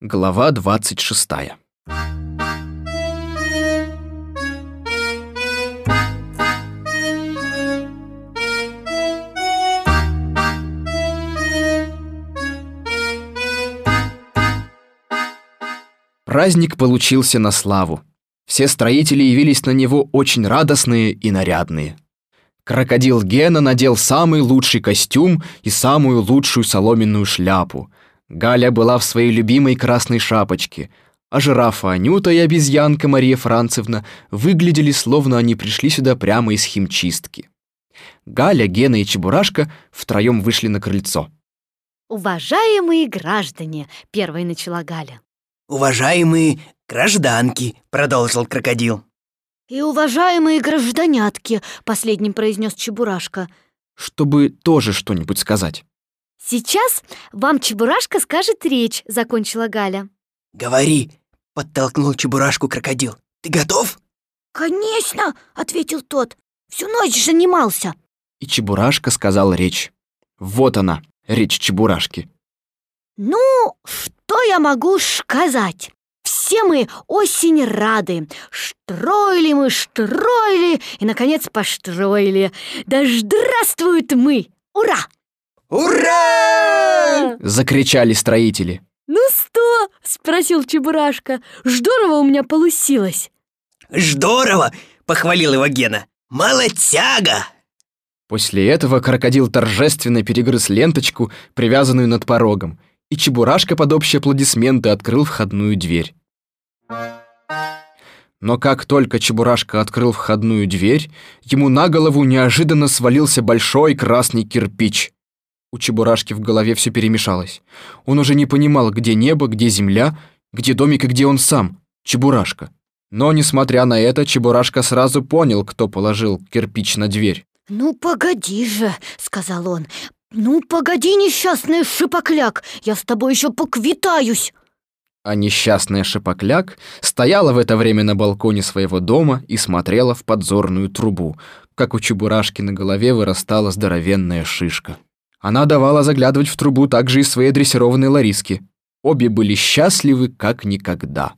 Глава 26. Праздник получился на славу. Все строители явились на него очень радостные и нарядные. Крокодил Гена надел самый лучший костюм и самую лучшую соломенную шляпу. Галя была в своей любимой красной шапочке, а жирафа Анюта и обезьянка Мария Францевна выглядели, словно они пришли сюда прямо из химчистки. Галя, Гена и Чебурашка втроем вышли на крыльцо. «Уважаемые граждане!» — первой начала Галя. «Уважаемые гражданки!» — продолжил крокодил. «И уважаемые гражданятки!» — последним произнес Чебурашка. Чтобы тоже что-нибудь сказать. «Сейчас вам Чебурашка скажет речь», — закончила Галя. «Говори!» — подтолкнул Чебурашку крокодил. «Ты готов?» «Конечно!» — ответил тот. «Всю ночь занимался!» И Чебурашка сказал речь. Вот она, речь Чебурашки. «Ну, что я могу сказать?» Все мы осень рады. Штроили мы, штроили и, наконец, построили. Да здравствуют мы! Ура! «Ура!» Закричали строители. Ну что? Спросил Чебурашка. Здорово у меня получилось. «Здорово!» — похвалил его Гена. «Молодцяга!» После этого крокодил торжественно перегрыз ленточку, привязанную над порогом, и Чебурашка под общие аплодисменты открыл входную дверь. Но как только Чебурашка открыл входную дверь, ему на голову неожиданно свалился большой красный кирпич. У Чебурашки в голове все перемешалось. Он уже не понимал, где небо, где земля, где домик и где он сам, Чебурашка. Но, несмотря на это, Чебурашка сразу понял, кто положил кирпич на дверь. «Ну, погоди же», — сказал он. «Ну, погоди, несчастный шипокляк, я с тобой еще поквитаюсь». А несчастная Шипокляк стояла в это время на балконе своего дома и смотрела в подзорную трубу, как у Чебурашки на голове вырастала здоровенная шишка. Она давала заглядывать в трубу также и своей дрессированной Лариске. Обе были счастливы, как никогда.